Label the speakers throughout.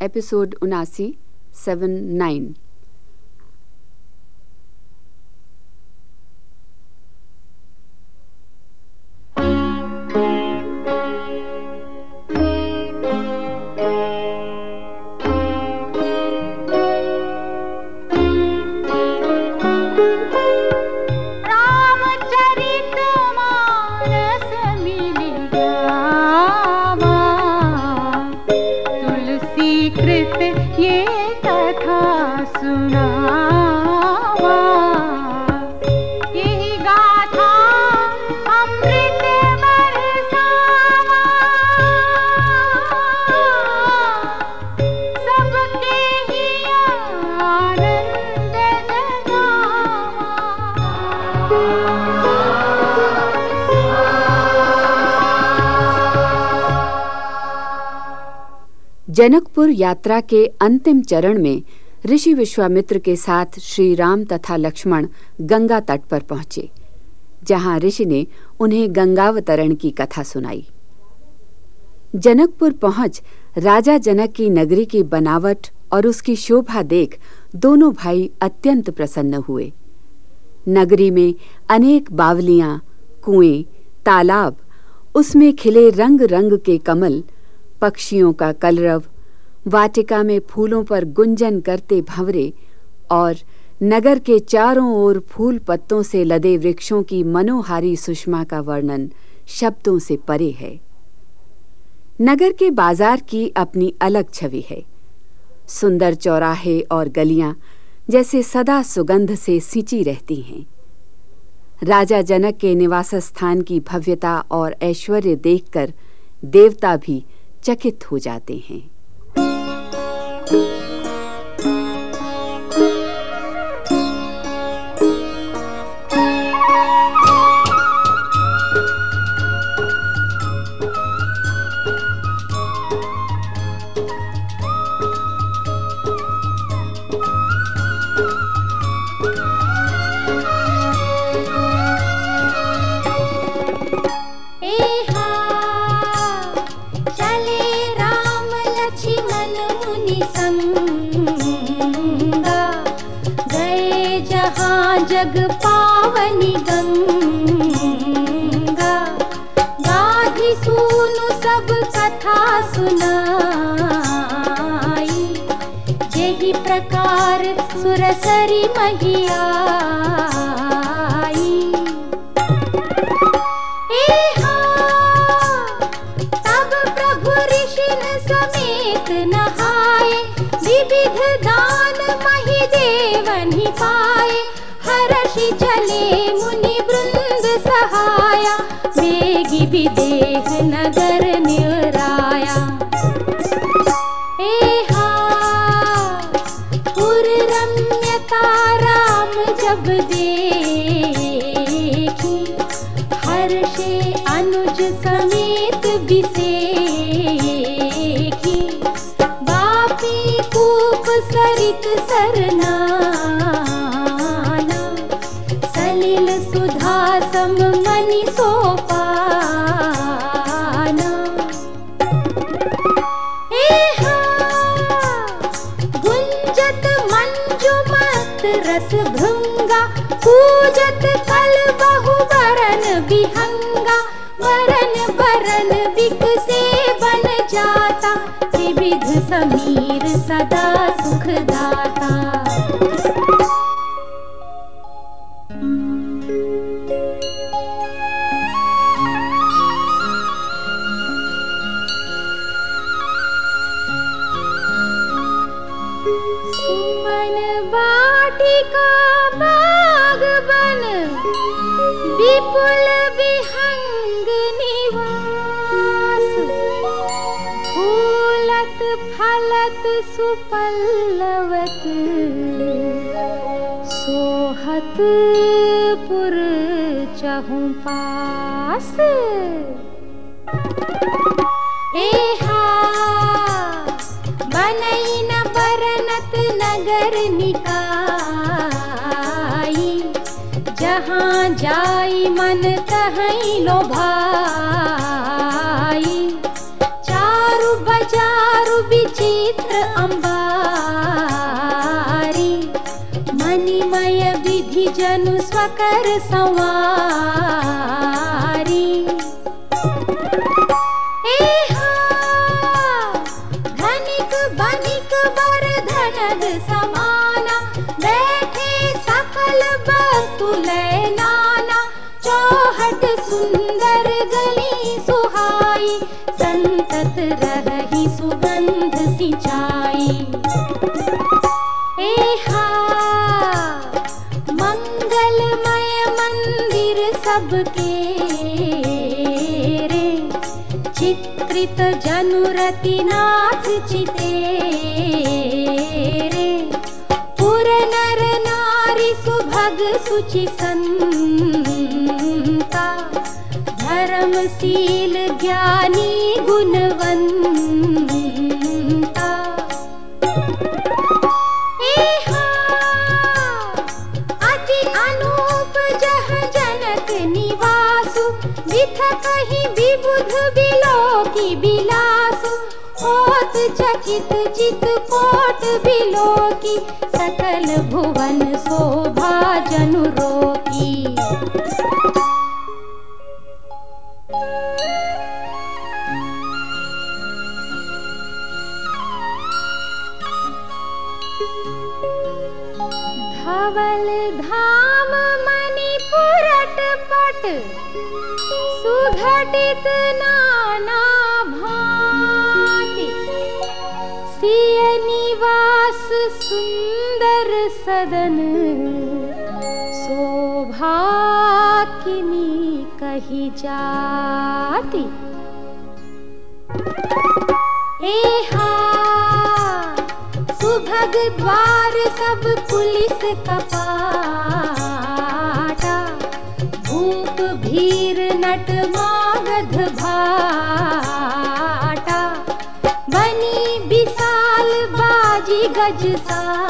Speaker 1: episode 79 7 9
Speaker 2: Janakpur यात्रा के अंतिम चरण में ऋषि विश्वामित्र के साथ श्री राम तथा लक्ष्मण गंगा तट पर पहुँचे, जहाँ ऋषि ने उन्हें गंगावतरण की कथा सुनाई। जनकपुर पहुँच राजा जनक की नगरी की बनावट और उसकी शोभा देख दोनों भाई अत्यंत प्रसन्न हुए। नगरी में अनेक बावलियाँ, कुएँ, तालाब, उसमें खिले रंग रंग के कमल पक्षियों का कलरव, वाटिका में फूलों पर गुंजन करते भंवरे और नगर के चारों ओर फूल पत्तों से लदे वृक्षों की मनोहारी सुषमा का वर्णन शब्दों से परे है। नगर के बाज़ार की अपनी अलग छवि है। सुंदर चौराहे और गलियाँ जैसे सदा सुगंध से सिंची रहती हैं। राजा जनक के निवास स्थान की भव्यता और ऐश्वर्य देखकर देवता भी चकित हो जाते हैं।
Speaker 1: मुनि संगा गए जहाँ जग पावनी गंगा। गाधी सुनु सब कथा सुनाई यही प्रकार सुरसरी महियाई विदेह नगर भृंगा पूजत कल बहु वरन विहंगा वरन वरन विकसे बन जाता विविध समीर सदा सुखदाता विपुल विहंग निवास फूलत फलत सुपल्लवत सोहत पुर चहु पास। एहा बनई न बरनत नगर निकाई जाई मन तहई लोभाई चारु बजारु विचित्र अम्बारी मणिमय विधि जनु स्वकर संवार। रे चित्रित जनुरति नाथ चिते रे पुर नर सुभग सुचि संता धर्मशील ज्ञानी गुणवंता बिलासु होत चकित चित कोट बिलो की सकल भुवन शोभा जनु रोकी। धवल धाम मणिपुरट पट सुघटित नाना सदन शोभा किनी कही जाती। सुभग द्वार सब पुलिस कपाटा भूप भीर नट मागध भाटा। बनी विशाल बाजी गजसाला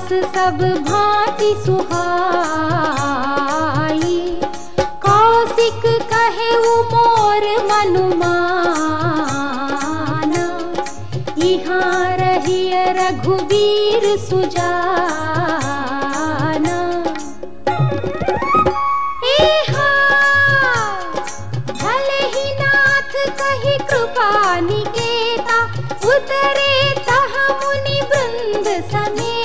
Speaker 1: सुपास सब भांति सुहाई। कौशिक कहे मोर मनुमाना। यहाँ रहिय रघुवीर सुजाना। नाथ कही कृपा निकेता, उतरे तह मुनि वृंद समेता।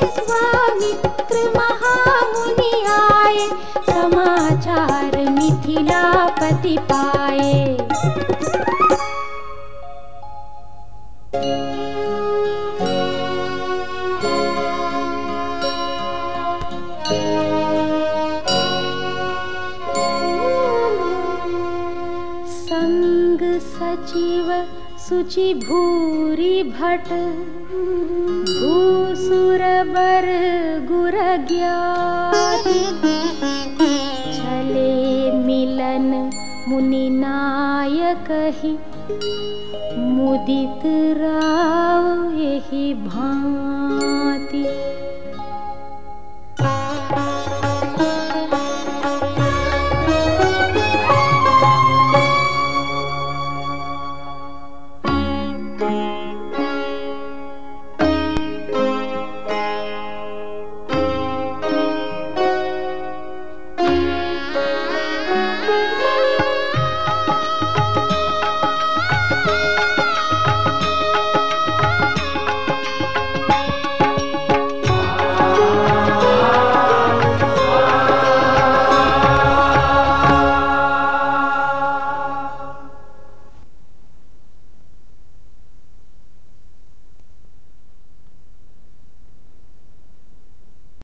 Speaker 1: विश्वामित्र महामुनि आए समाचार पाए संग सचिव सुचि भूरि भट भूसुर बर गुर ज्ञाति चले मिलन मुदित राव यही भांति